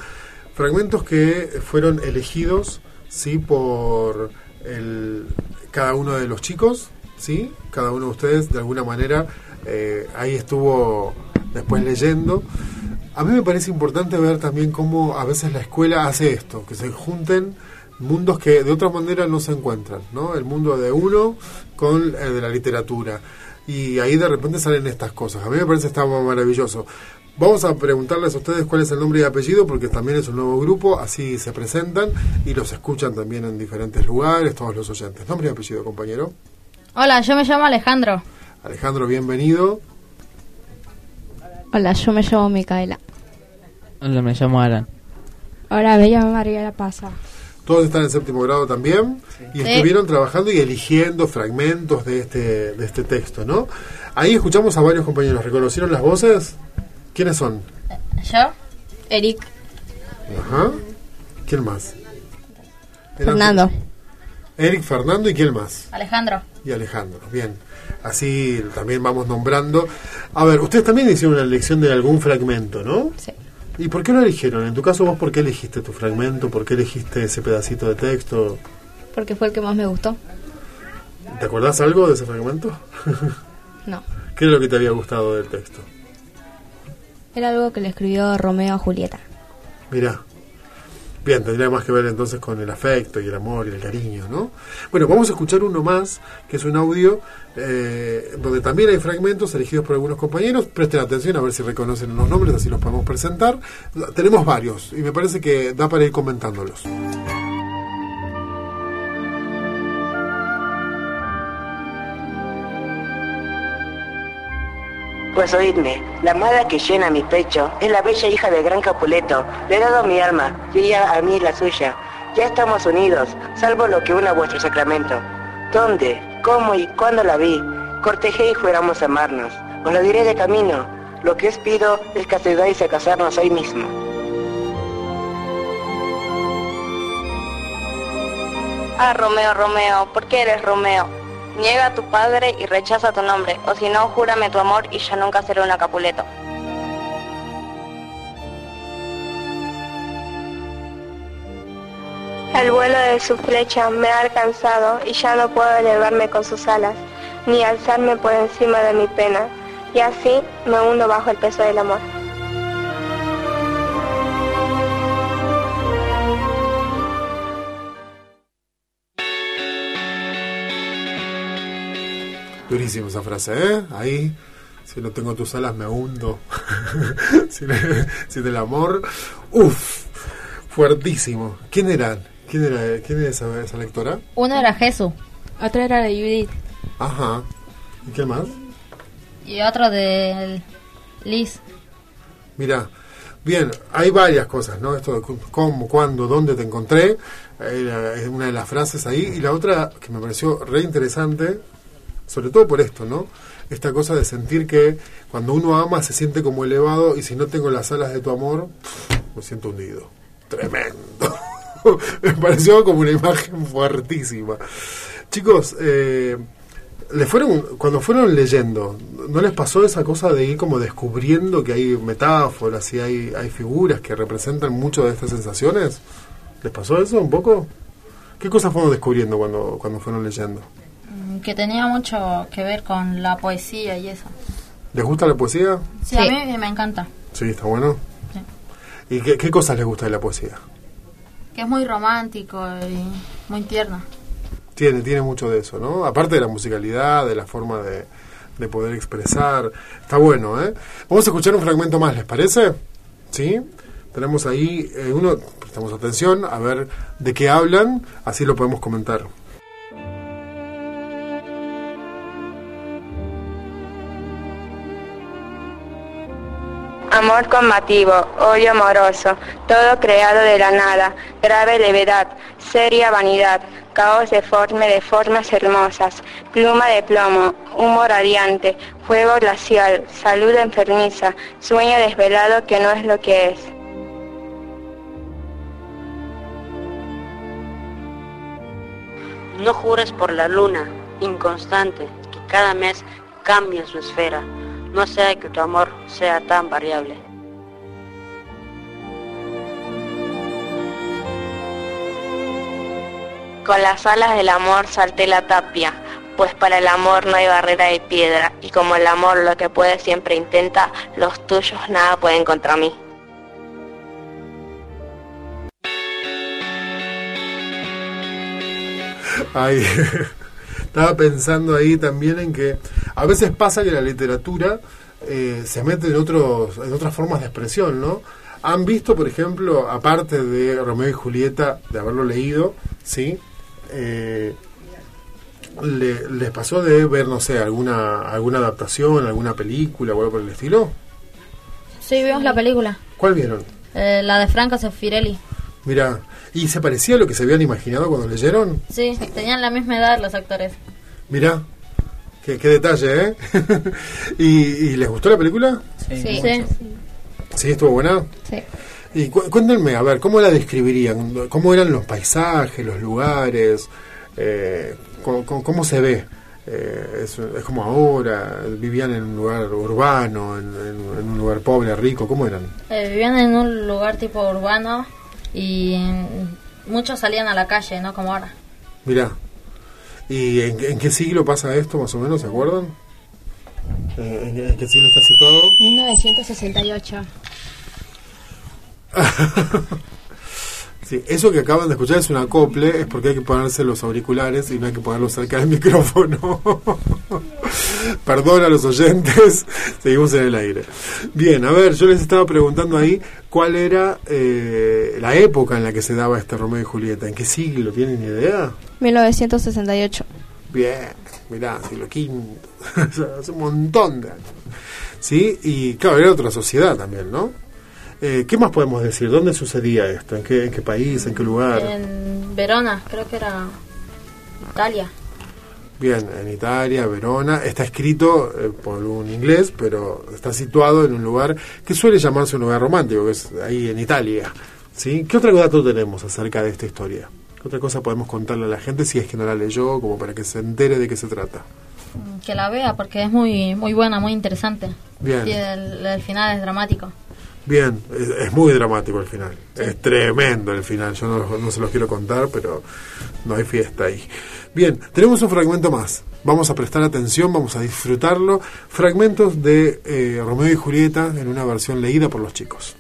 Fragmentos que fueron elegidos, ¿sí? Por el, cada uno de los chicos, ¿sí? Cada uno de ustedes, de alguna manera, eh, ahí estuvo después leyendo. A mí me parece importante ver también cómo a veces la escuela hace esto, que se junten mundos que de otra manera no se encuentran, ¿no? El mundo de uno con el de la literatura. Y ahí de repente salen estas cosas. A mí me parece que está maravilloso. Vamos a preguntarles a ustedes cuál es el nombre y apellido, porque también es un nuevo grupo, así se presentan y los escuchan también en diferentes lugares, todos los oyentes. Nombre y apellido, compañero. Hola, yo me llamo Alejandro. Alejandro, bienvenido. Hola, yo me llamo Micaela. Hola, me llamo Alan. Hola, me llamo María La Pasa. Todos están en séptimo grado también y Sí. estuvieron trabajando y eligiendo fragmentos de este, de este texto, ¿no? Ahí escuchamos a varios compañeros. ¿Reconocieron las voces? ¿Quiénes son? ¿Yo? Eric. Ajá. ¿Quién más? Fernando. Eric, Fernando y quién más? Alejandro. Y Alejandro. Bien. Así también vamos nombrando. A ver, ustedes también hicieron una elección de algún fragmento, ¿no? Sí. ¿Y por qué lo eligieron? En tu caso, vos, ¿por qué elegiste tu fragmento? ¿Por qué elegiste ese pedacito de texto? Porque fue el que más me gustó. ¿Te acordás algo de ese fragmento? No. ¿Qué es lo que te había gustado del texto? Era algo que le escribió Romeo a Julieta. Mirá. Bien, tendría más que ver entonces con el afecto y el amor y el cariño, ¿no? Bueno, vamos a escuchar uno más, que es un audio eh, donde también hay fragmentos elegidos por algunos compañeros. Presten atención a ver si reconocen los nombres, así los podemos presentar. Tenemos varios y me parece que da para ir comentándolos. Pues oídme, la amada que llena mi pecho es la bella hija del gran Capuleto. Le he dado mi alma y ella a mí la suya. Ya estamos unidos, salvo lo que una vuestro sacramento. ¿Dónde, cómo y cuándo la vi? Cortejé y juramos amarnos. Os lo diré de camino. Lo que os pido es que ayudáis a casarnos hoy mismo. Ah, Romeo, Romeo, ¿por qué eres Romeo? Niega a tu padre y rechaza tu nombre, o si no, júrame tu amor y ya nunca seré una Capuleto. El vuelo de su flecha me ha alcanzado y ya no puedo elevarme con sus alas, ni alzarme por encima de mi pena, y así me hundo bajo el peso del amor. Durísima esa frase, ¿eh? Ahí, si no tengo tus alas me hundo. sin, sin el amor, uff, fuertísimo. ¿Quién era? ¿Quién era, quién era esa, esa lectora? Uno era Jesús. Otro era de Judith. Ajá. ¿Y qué más? Y otro de Liz. Mira, bien, hay varias cosas, ¿no? Esto de cómo, cuándo, dónde te encontré, era- es una de las frases ahí. Y la otra que me pareció re interesante, sobre todo por esto, ¿no? Esta cosa de sentir que cuando uno ama se siente como elevado y si no tengo las alas de tu amor, me siento hundido. Tremendo. me pareció como una imagen fuertísima. Chicos, eh, fueron cuando fueron leyendo, ¿no les pasó esa cosa de ir como descubriendo que hay metáforas y hay, hay figuras que representan mucho de estas sensaciones? ¿Les pasó eso un poco? ¿Qué cosas fueron descubriendo cuando, cuando fueron leyendo? Mm, Que tenía mucho que ver con la poesía y eso. ¿Les gusta la poesía? Sí, a mí me encanta. Sí, está bueno. ¿Y qué, qué cosas les gusta de la poesía? Que es muy romántico y muy tierno. Tiene, tiene mucho de eso, ¿no? Aparte de la musicalidad, de la forma de, de poder expresar. Está bueno, ¿eh? Vamos a escuchar un fragmento más, ¿les parece? ¿Sí? Tenemos ahí eh, uno, prestamos atención a ver de qué hablan, así lo podemos comentar. Amor combativo, odio amoroso, todo creado de la nada, grave levedad, seria vanidad, caos deforme de formas hermosas, pluma de plomo, humo radiante, fuego glacial, salud enfermiza, sueño desvelado que no es lo que es. No jures por la luna, inconstante, que cada mes cambia su esfera. No sea que tu amor sea tan variable. Con las alas del amor salté la tapia, pues para el amor no hay barrera de piedra, y como el amor lo que puede siempre intenta, los tuyos nada pueden contra mí. Ay, estaba pensando ahí también en que a veces pasa que la literatura eh, se mete en, otros, en otras formas de expresión, ¿no? Han visto, por ejemplo, aparte de Romeo y Julieta, de haberlo leído, ¿sí? Eh, le- ¿Les pasó de ver, no sé, alguna, alguna adaptación, alguna película o algo por el estilo? Sí, vimos la película. ¿Cuál vieron? Eh, la de Franco Sefirelli. Mira, ¿y se parecía a lo que se habían imaginado cuando leyeron? Sí, tenían la misma edad los actores. Mira, qué, qué detalle, ¿eh? ¿Y, y les gustó la película? Sí. ¿Sí, estuvo buena? Sí. Y cu- cuéntenme, a ver, ¿cómo la describirían? ¿Cómo eran los paisajes, los lugares? Eh, ¿cómo, cómo- cómo se ve? Eh, es, es como ahora, vivían en un lugar urbano, en, en- en un lugar pobre, rico, ¿cómo eran? Eh, vivían en un lugar tipo urbano y muchos salían a la calle, no como ahora. Mirá, ¿y en, en qué siglo pasa esto más o menos, se acuerdan? Eh, ¿En, en qué siglo está situado? 1968. Sí, eso que acaban de escuchar es un acople, es porque hay que ponerse los auriculares y no hay que ponerlos cerca del micrófono. Perdón a los oyentes, seguimos en el aire. Bien, a ver, yo les estaba preguntando ahí cuál era eh, la época en la que se daba este Romeo y Julieta. ¿En qué siglo? ¿Tienen idea? 1968. Bien, mirá, siglo V, hace un montón de años. ¿Sí? Y claro, era otra sociedad también, ¿no? Eh, ¿Qué más podemos decir? ¿Dónde sucedía esto? ¿En qué, en qué país? ¿En qué lugar? En Verona, creo que era Italia. Bien, en Italia, Verona. Está escrito eh, por un inglés, pero está situado en un lugar que suele llamarse un lugar romántico, que es ahí en Italia. ¿Sí? ¿Qué otro dato tenemos acerca de esta historia? ¿Qué otra cosa podemos contarle a la gente si es que no la leyó, como para que se entere de qué se trata? Que la vea porque es muy muy buena, muy interesante. Bien. Y el, el final es dramático. Bien, es, muy dramático el final. Es tremendo el final. Yo no, no se los quiero contar, pero no hay fiesta ahí. Bien, tenemos un fragmento más. Vamos a prestar atención, vamos a disfrutarlo. Fragmentos de eh, Romeo y Julieta en una versión leída por los chicos.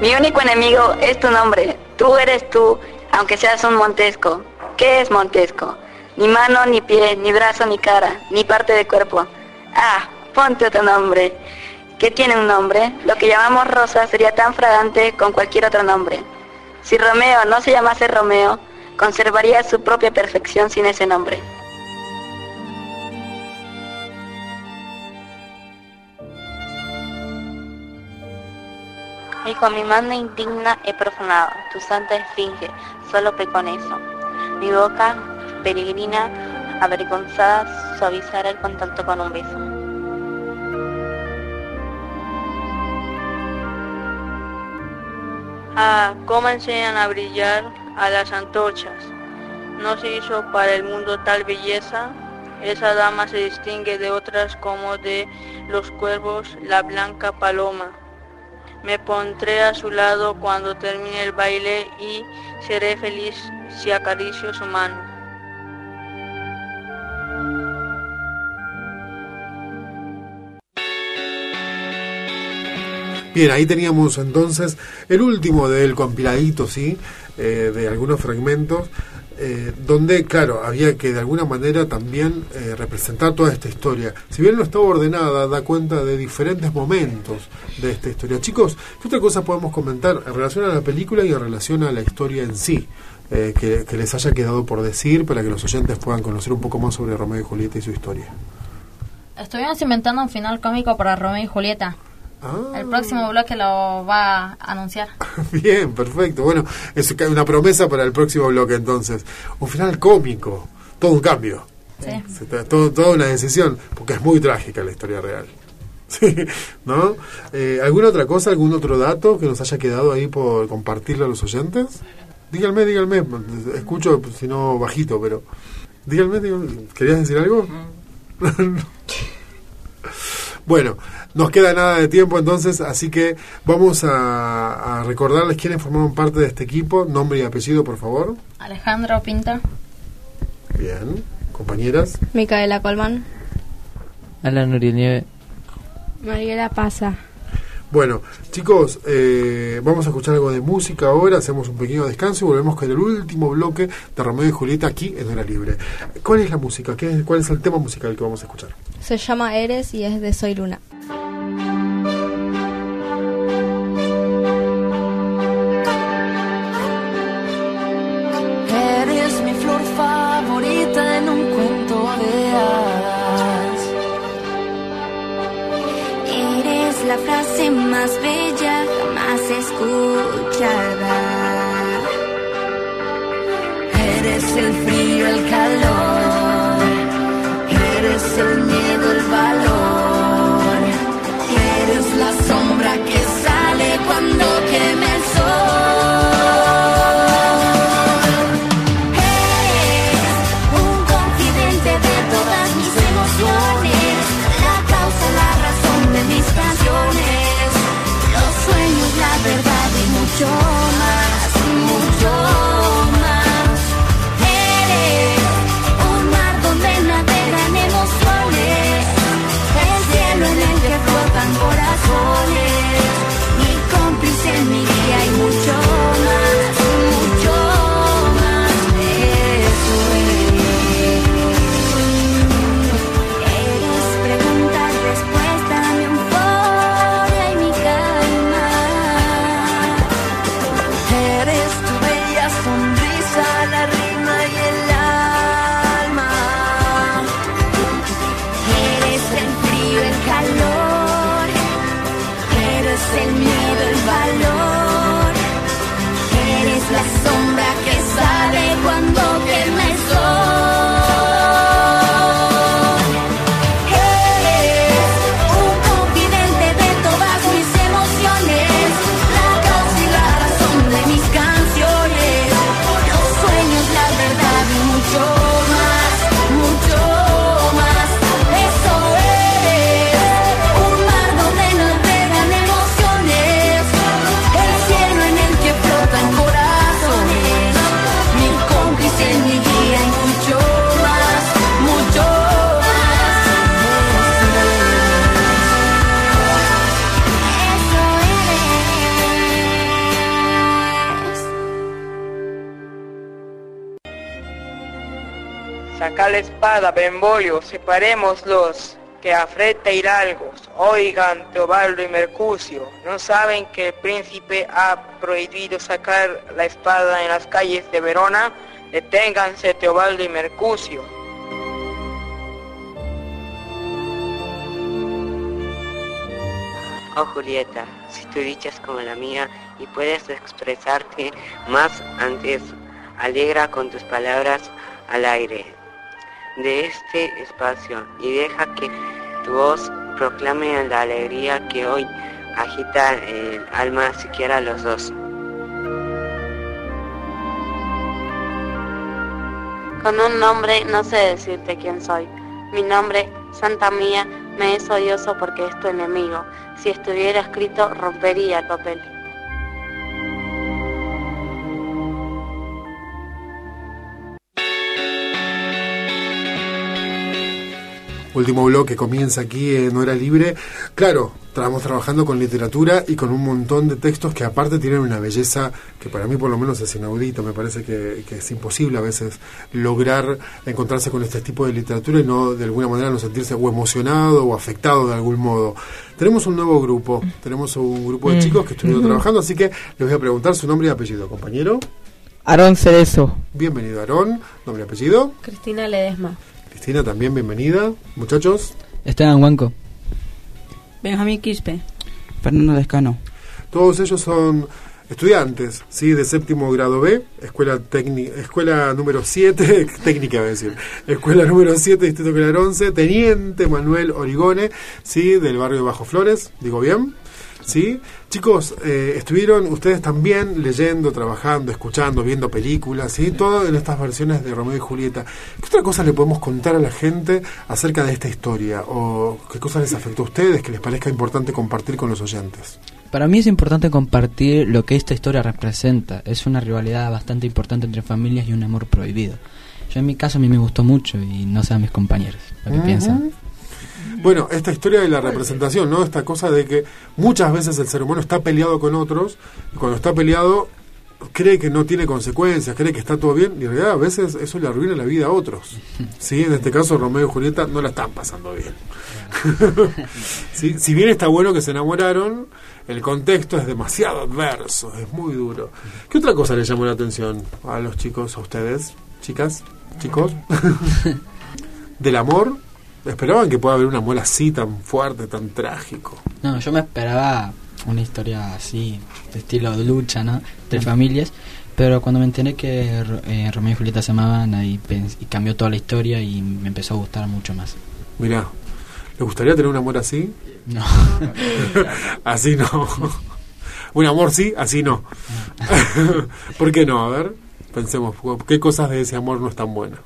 Mi único enemigo es tu nombre. Tú eres tú, aunque seas un Montesco. ¿Qué es Montesco? Ni mano, ni pie, ni brazo, ni cara, ni parte de cuerpo. Ah, ponte otro nombre. ¿Qué tiene un nombre? Lo que llamamos rosa sería tan fragante con cualquier otro nombre. Si Romeo no se llamase Romeo, conservaría su propia perfección sin ese nombre. Y con mi mano indigna he profanado tu santa esfinge, solo pe con eso. Mi boca, peregrina, avergonzada, suavizará el contacto con un beso. Ah, cómo enseñan a brillar a las antorchas. ¿No se hizo para el mundo tal belleza? Esa dama se distingue de otras como de los cuervos la blanca paloma. Me pondré a su lado cuando termine el baile y seré feliz si acaricio su mano. Bien, ahí teníamos entonces el último del compiladito, ¿sí? Eh, de algunos fragmentos, eh, donde, claro, había que de alguna manera también eh, representar toda esta historia. Si bien no estaba ordenada, da cuenta de diferentes momentos de esta historia. Chicos, ¿qué otra cosa podemos comentar en relación a la película y en relación a la historia en sí? Eh, que, que les haya quedado por decir para que los oyentes puedan conocer un poco más sobre Romeo y Julieta y su historia. Estuvimos inventando un final cómico para Romeo y Julieta. El próximo bloque lo va a anunciar. Bien, perfecto. Bueno, es una promesa para el próximo bloque entonces. Un final cómico, todo un cambio. Sí. Se todo- toda una decisión, porque es muy trágica la historia real. Sí, ¿No? Eh, ¿Alguna otra cosa, algún otro dato que nos haya quedado ahí por compartirle a los oyentes? Díganme, díganme. Escucho, si no, bajito, pero... Díganme, díganme. ¿Querías decir algo? Bueno, nos queda nada de tiempo entonces, así que vamos a, a recordarles quiénes formaron parte de este equipo. Nombre y apellido, por favor. Alejandro Pinta. Bien. Compañeras. Micaela Colman. Alan Uriel Mariela Pasa. Bueno, chicos, eh, vamos a escuchar algo de música ahora, hacemos un pequeño descanso y volvemos con el último bloque de Romeo y Julieta aquí en Hora Libre. ¿Cuál es la música? ¿Qué es- ¿Cuál es el tema musical que vamos a escuchar? Se llama Eres y es de Soy Luna. Espada, Benvolio, separémoslos, que afrenta hidalgos, oigan Teobaldo y Mercucio, ¿no saben que el príncipe ha prohibido sacar la espada en las calles de Verona? Deténganse Teobaldo y Mercucio. Oh Julieta, si tu dicha es como la mía y puedes expresarte más antes, alegra con tus palabras al aire de este espacio y deja que tu voz proclame la alegría que hoy agita el alma siquiera los dos. Con un nombre no sé decirte quién soy. Mi nombre, Santa Mía, me es odioso porque es tu enemigo. Si estuviera escrito, rompería el papel. Último bloque comienza aquí en Hora Libre. Claro, estamos trabajando con literatura y con un montón de textos que aparte tienen una belleza que para mí por lo menos es inaudito. Me parece que, que es imposible a veces lograr encontrarse con este tipo de literatura y no de alguna manera no sentirse o emocionado o afectado de algún modo. Tenemos un nuevo grupo, tenemos un grupo de Mm. chicos que estuvieron trabajando, así que les voy a preguntar su nombre y apellido, compañero. Aarón Cerezo. Bienvenido, Aarón. Nombre y apellido. Cristina Ledesma. Cristina, también bienvenida. Muchachos. Esteban Huanco. Benjamín Quispe. Fernando Descano. Todos ellos son estudiantes, ¿sí? De séptimo grado B, escuela técnica, escuela número 7, técnica voy a decir, escuela número 7, Distrito Claro 11, Teniente Manuel Origone, ¿sí? Del barrio de Bajo Flores, digo bien. ¿Sí? Chicos, eh, estuvieron ustedes también leyendo, trabajando, escuchando, viendo películas, ¿sí? Todo en estas versiones de Romeo y Julieta. ¿Qué otra cosa le podemos contar a la gente acerca de esta historia? ¿O qué cosa les afectó a ustedes que les parezca importante compartir con los oyentes? Para mí es importante compartir lo que esta historia representa. Es una rivalidad bastante importante entre familias y un amor prohibido. Yo en mi caso a mí me gustó mucho y no sé a mis compañeros lo que Ujú. piensan. Bueno, esta historia de la representación, ¿no? Esta cosa de que muchas veces el ser humano está peleado con otros y cuando está peleado cree que no tiene consecuencias, cree que está todo bien y en realidad a veces eso le arruina la vida a otros. Sí, en este caso Romeo y Julieta no la están pasando bien. Sí, Si bien está bueno que se enamoraron, el contexto es demasiado adverso, es muy duro. ¿Qué otra cosa le llamó la atención a los chicos, a ustedes, chicas, chicos? Del amor. ¿Esperaban que pueda haber un amor así tan fuerte, tan trágico? No, yo me esperaba una historia así, de estilo de lucha, ¿no? Entre familias. Pero cuando me enteré que eh, Romeo y Julieta se amaban, ahí y cambió toda la historia y me empezó a gustar mucho más. Mirá, ¿le gustaría tener un amor así? No. así no. un amor sí, así no. ¿Por qué no? A ver, pensemos, ¿qué cosas de ese amor no están buenas?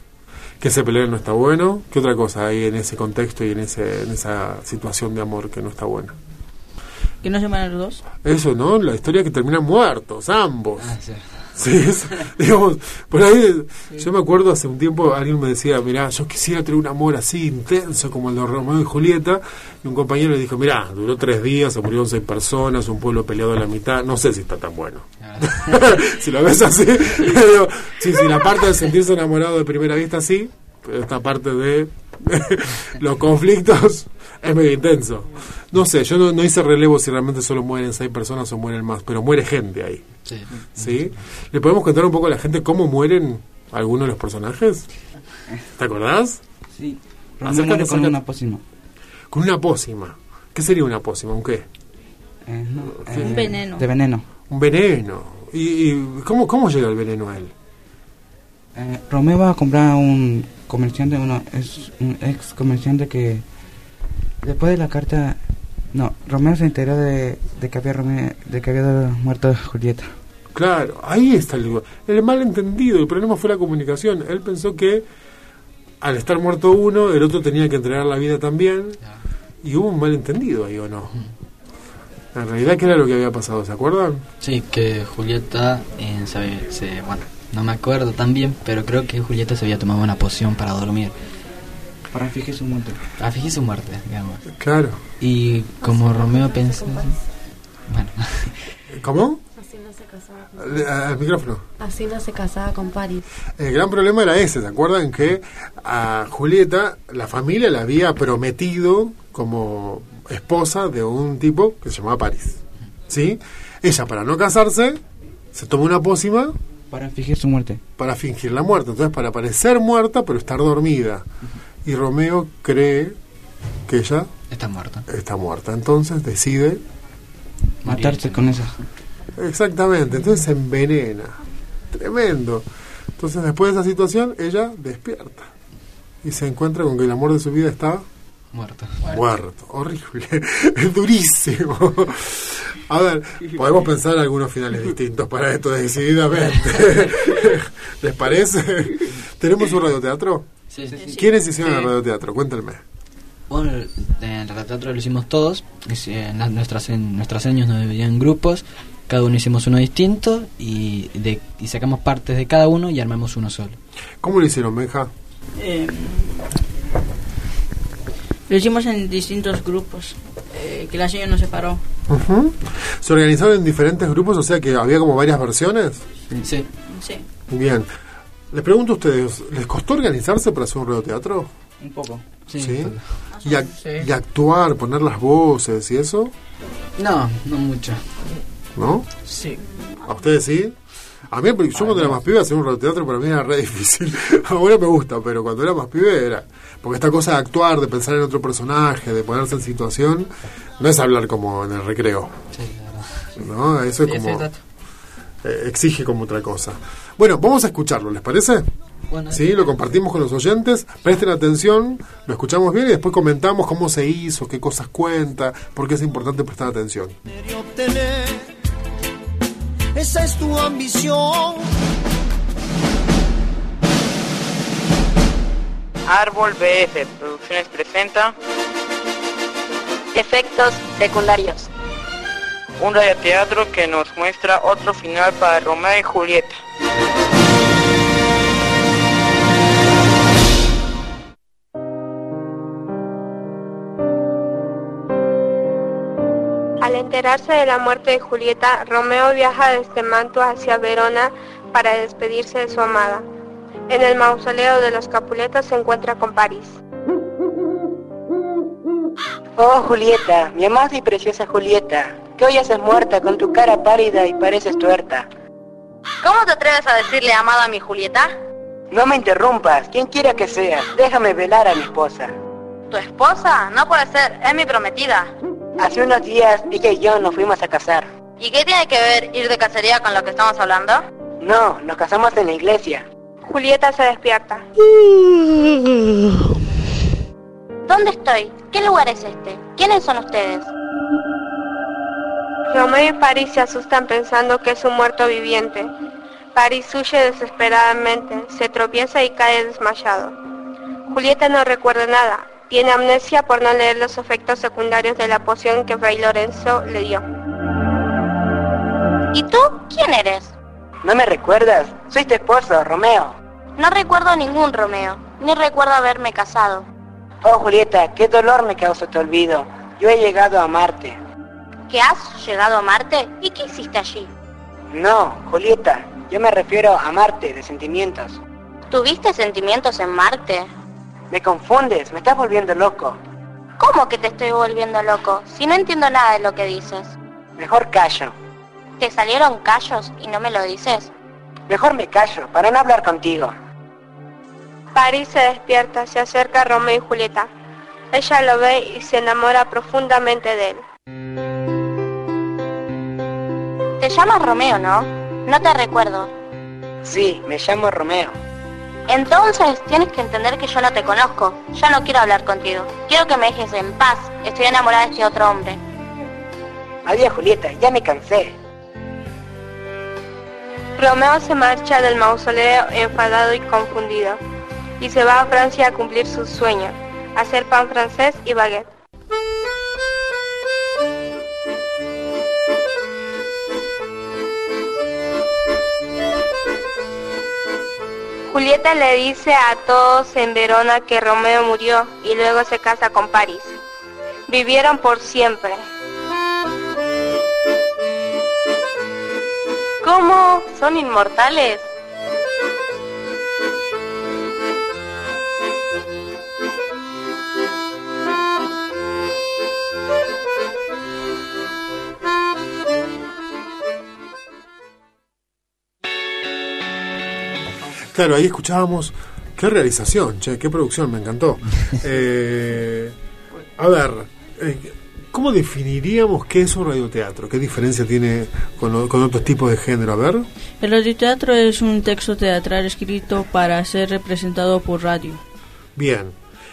Que se peleen no está bueno. ¿Qué otra cosa hay en ese contexto y en, ese, en esa situación de amor que no está buena? ¿Que no se llaman los dos? Eso, ¿no? La historia que terminan muertos, ambos. Ah, sí. Sí, eso, digamos, por ahí, yo me acuerdo hace un tiempo alguien me decía, mirá, yo quisiera tener un amor así intenso como el de Romeo y Julieta, y un compañero le dijo, mirá, duró tres días, se murieron seis personas, un pueblo peleado a la mitad, no sé si está tan bueno. si lo ves así, digo, sí, sí, la parte de sentirse enamorado de primera vista sí, pero esta parte de los conflictos es medio intenso. No sé, yo no, no hice relevo si realmente solo mueren seis personas o mueren más, pero muere gente ahí. Sí. ¿Sí? ¿Le podemos contar un poco a la gente cómo mueren algunos de los personajes? ¿Te acordás? Sí. Acércate, muere con una pócima. Con una pócima. ¿Qué sería una pócima? ¿Un qué? Eh, no, eh, Un veneno. De veneno. Un veneno. ¿Y, y cómo, cómo llega el veneno a él? Eh, Romeo va a comprar a un comerciante, uno, es un ex comerciante que después de la carta, no, Romeo se enteró de, de que había Romeo- de que había muerto Julieta. Claro, ahí está el, el malentendido. El problema fue la comunicación. Él pensó que al estar muerto uno, el otro tenía que entregar la vida también. Y hubo un malentendido ahí, ¿o no? En realidad, ¿qué era lo que había pasado? ¿Se acuerdan? Sí, que Julieta, eh, se, se- bueno, no me acuerdo tan bien, pero creo que Julieta se había tomado una poción para dormir. Para fingir su muerte. Para fingir su muerte, digamos. Claro. Y como Romeo pensó... Bueno. ¿Cómo? Así no se casaba Al, al micrófono. Así no se casaba con Paris. El gran problema era ese, ¿se acuerdan? Que a Julieta la familia le había prometido como esposa de un tipo que se llamaba París. ¿Sí? Ella, para no casarse, se tomó una pócima Para fingir su muerte. para fingir la muerte. Entonces, para parecer muerta, pero estar dormida. Y Romeo cree que ella Está muerta. está muerta. Entonces decide Matarse con esa. Exactamente, entonces se envenena. Tremendo. Entonces después de esa situación, ella despierta y se encuentra con que el amor de su vida está Muerta. muerto. Horrible. Es durísimo. A ver, podemos pensar algunos finales distintos para esto decididamente. ¿Les parece? ¿Tenemos un radioteatro? Sí, sí, sí. ¿Quiénes hicieron Sí. el radioteatro? Cuéntenme. Bueno, el- en el teatro lo hicimos todos. es, en las- nuestras, en nuestras años nos dividían en grupos. Cada uno hicimos uno distinto y, de, y sacamos partes de cada uno y armamos uno solo. ¿Cómo lo hicieron, Benja? Eh, Lo hicimos en distintos grupos, eh, que la señora nos separó. Ujú. ¿Se organizaron en diferentes grupos? O sea que había como varias versiones. Sí. Sí. Bien. Les pregunto a ustedes, ¿les costó organizarse para hacer un radioteatro? Un poco. Sí. Sí. Y, ac- y actuar, poner las voces y eso, No, no mucho. ¿no? Sí. ¿A ustedes sí? A mí, porque yo cuando era más pibe, hacer un radioteatro para mí era re difícil. Ahora me gusta, pero cuando era más pibe era... Porque esta cosa de actuar, de pensar en otro personaje, de ponerse en situación, no es hablar como en el recreo. ¿No? Eso es Sí, como... eh, exige como otra cosa. Bueno, vamos a escucharlo, ¿les parece? Bueno, sí, lo compartimos con los oyentes. Presten atención, lo escuchamos bien y después comentamos cómo se hizo, qué cosas cuenta, por qué es importante prestar atención. Esa es tu ambición. Árbol BF Producciones presenta Efectos secundarios. Un radioteatro que nos muestra otro final para Romeo y Julieta. Al enterarse de la muerte de Julieta, Romeo viaja desde Mantua hacia Verona para despedirse de su amada. En el mausoleo de los Capuletos se encuentra con París. Oh Julieta, mi amada y preciosa Julieta, que hoy haces muerta con tu cara pálida y pareces tuerta. ¿Cómo te atreves a decirle amada a mi Julieta? No me interrumpas, quien quiera que seas, déjame velar a mi esposa. ¿Tu esposa? No puede ser, es mi prometida. Hace unos días ella y yo nos fuimos a casar. ¿Y qué tiene que ver ir de cacería con lo que estamos hablando? No, nos casamos en la iglesia. Julieta se despierta. ¿Dónde estoy? ¿Qué lugar es este? ¿Quiénes son ustedes? Romeo y París se asustan pensando que es un muerto viviente. París huye desesperadamente, se tropieza y cae desmayado. Julieta no recuerda nada, tiene amnesia por no leer los efectos secundarios de la poción que Fray Lorenzo le dio. ¿Y tú? ¿Quién eres? ¿No me recuerdas? Soy tu esposo, Romeo. No recuerdo ningún Romeo, ni recuerdo haberme casado. Oh Julieta, qué dolor me causa tu olvido. Yo he llegado a Marte. ¿Que has llegado a Marte? ¿Y qué hiciste allí? No, Julieta, yo me refiero a Marte de sentimientos. ¿Tuviste sentimientos en Marte? Me confundes, me estás volviendo loco. ¿Cómo que te estoy volviendo loco? Si no entiendo nada de lo que dices. Mejor callo. ¿Te salieron callos y no me lo dices? Mejor me callo para no hablar contigo. París se despierta, se acerca a Romeo y Julieta. Ella lo ve y se enamora profundamente de él. Te llamas Romeo, ¿no? No te recuerdo. Sí, me llamo Romeo. Entonces tienes que entender que yo no te conozco. Ya no quiero hablar contigo. Quiero que me dejes en paz. Estoy enamorada de este otro hombre. Adiós Julieta, ya me cansé. Romeo se marcha del mausoleo enfadado y confundido y se va a Francia a cumplir su sueño, hacer pan francés y baguette. Julieta le dice a todos en Verona que Romeo murió y luego se casa con París. Vivieron por siempre. ¿Cómo? ¿Son inmortales? Claro, ahí escuchábamos. Qué realización, che, qué producción, me encantó. Eh, a ver, eh, ¿cómo definiríamos qué es un radioteatro? ¿Qué diferencia tiene con, otros tipos de género? A ver. El radioteatro es un texto teatral escrito para ser representado por radio. Bien.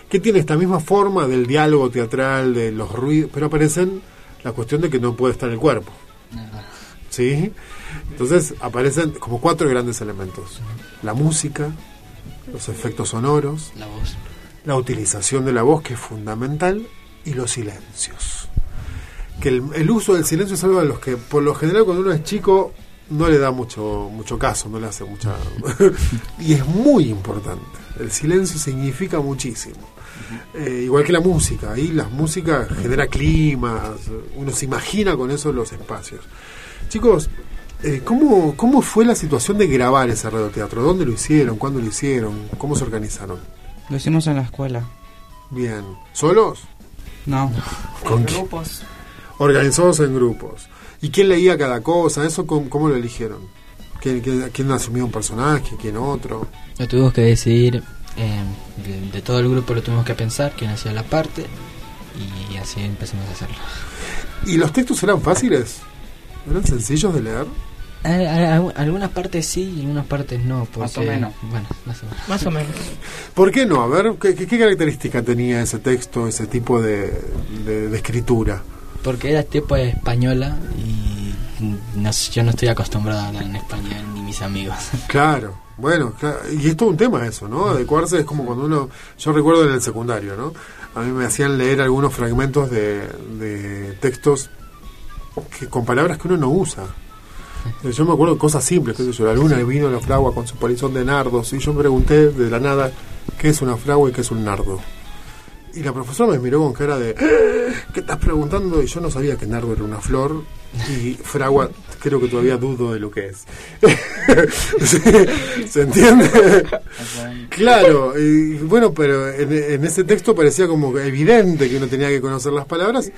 Que tiene esta misma forma del diálogo teatral, de los ruidos, pero aparecen la cuestión de que no puede estar el cuerpo. ¿Sí? Entonces aparecen como cuatro grandes elementos. La música, los efectos sonoros, La voz. la utilización de la voz, que es fundamental, y los silencios. Que el, el uso del silencio es algo a los que, por lo general, cuando uno es chico, no le da mucho, mucho caso, no le hace mucha... y es muy importante. El silencio significa muchísimo. Eh, igual que la música, ahí la música genera climas, uno se imagina con eso los espacios. Chicos, eh, ¿cómo, ¿cómo fue la situación de grabar ese radioteatro? ¿Dónde lo hicieron? ¿Cuándo lo hicieron? ¿Cómo se organizaron? Lo hicimos en la escuela. Bien. ¿Solos? No. ¿Con quién? grupos. Organizados en grupos. ¿Y quién leía cada cosa? ¿Eso cómo, cómo lo eligieron? ¿Quién, quién, quién asumió un personaje? ¿Quién otro? Lo tuvimos que decidir, eh, de, de todo el grupo lo tuvimos que pensar, quién hacía la parte, y así empezamos a hacerlo. ¿Y los textos eran fáciles? ¿Eran sencillos de leer? Eh, algunas partes sí y algunas partes no. Porque, Más o menos. Bueno, más o menos. Más o menos. ¿Por qué no? A ver, ¿qué, qué- característica tenía ese texto, ese tipo de, de- de escritura? Porque era tipo de española y no yo no estoy acostumbrado a hablar en español ni mis amigos. Claro, bueno, claro, y es todo un tema eso, ¿no? Adecuarse es como cuando uno, yo recuerdo en el secundario, ¿no? A mí me hacían leer algunos fragmentos de, de textos que, con palabras que uno no usa. Yo me acuerdo de cosas simples, qué sé yo, la luna vino la fragua con su polizón de nardos, y yo me pregunté de la nada, ¿qué es una fragua y qué es un nardo? Y la profesora me miró con cara de, "¿Eh? ¿qué estás preguntando? Y yo no sabía que nardo era una flor y fragua creo que todavía dudo de lo que es. ¿Se- ¿Se entiende? Claro, y bueno, pero en, en ese texto parecía como evidente que uno tenía que conocer las palabras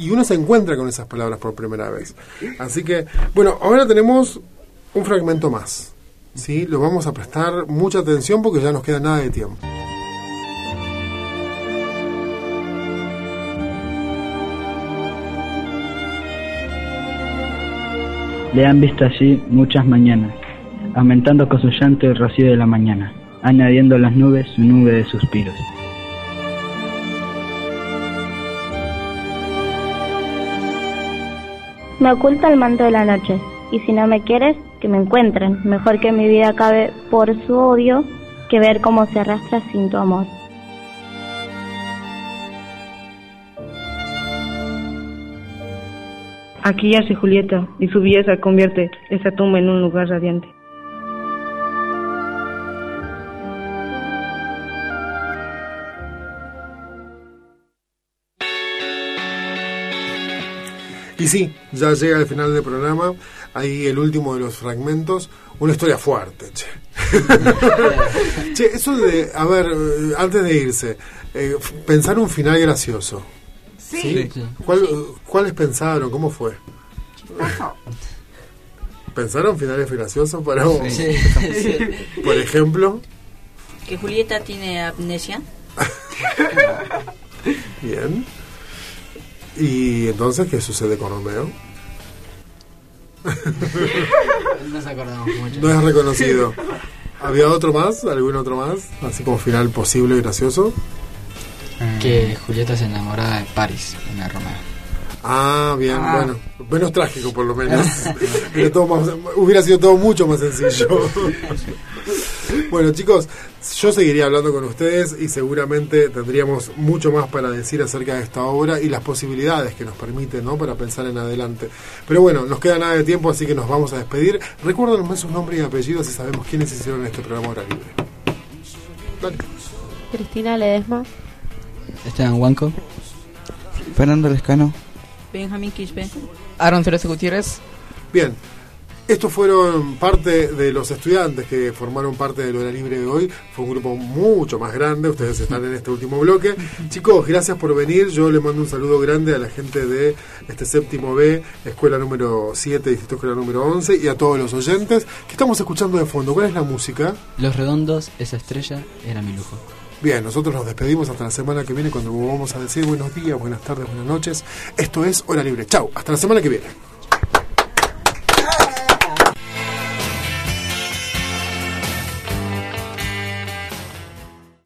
y uno se encuentra con esas palabras por primera vez. Así que, bueno, ahora tenemos un fragmento más. ¿sí? Lo vamos a prestar mucha atención porque ya nos queda nada de tiempo. Le han visto allí muchas mañanas, aumentando con su llanto el rocío de la mañana, añadiendo las nubes su nube de suspiros. Me oculta el manto de la noche, y si no me quieres, que me encuentren. Mejor que mi vida acabe por su odio que ver cómo se arrastra sin tu amor. Aquí yace Julieta y su belleza convierte esta tumba en un lugar radiante. Y sí, ya llega el final del programa, ahí el último de los fragmentos, una historia fuerte, che. che, eso de, a ver, eh, antes de irse, eh, pensar un final gracioso. Sí. Sí. ¿Cuál- ¿Cuáles pensaron? ¿Cómo fue? ¿Pensaron finales graciosos para vos? Sí. Sí. Por ejemplo, Que Julieta tiene amnesia. bien. ¿Y entonces qué sucede con Romeo? No se acordamos mucho. No es reconocido. ¿Había otro más? ¿Algún otro más? Así como final posible y gracioso. Que Julieta se enamoraba de Paris, una Romeo. Ah, bien, Ah. bueno. Menos trágico por lo menos. Era todo más- hubiera sido todo mucho más sencillo. bueno, chicos, yo seguiría hablando con ustedes y seguramente tendríamos mucho más para decir acerca de esta obra y las posibilidades que nos permite, ¿no? Para pensar en adelante. Pero bueno, nos queda nada de tiempo, así que nos vamos a despedir. Recuérdanos sus nombres y apellidos si sabemos quiénes hicieron este programa Hora Libre. Dale. Cristina Ledesma. Esteban Huanco. Fernando Lescano. Benjamín Quispe. Aaron Cerezo Gutiérrez. Bien, estos fueron parte de los estudiantes que formaron parte del Hora Libre de hoy. Fue un grupo mucho más grande, ustedes están en este último bloque. Chicos, gracias por venir. Yo le mando un saludo grande a la gente de este séptimo B, Escuela número 7, Distrito Escuela número 11, y a todos los oyentes que estamos escuchando de fondo. ¿Cuál es la música? Los redondos, esa estrella, era mi lujo. Bien, nosotros nos despedimos hasta la semana que viene cuando vamos a decir buenos días, buenas tardes, buenas noches. Esto es Hora Libre. Chau, hasta la semana que viene.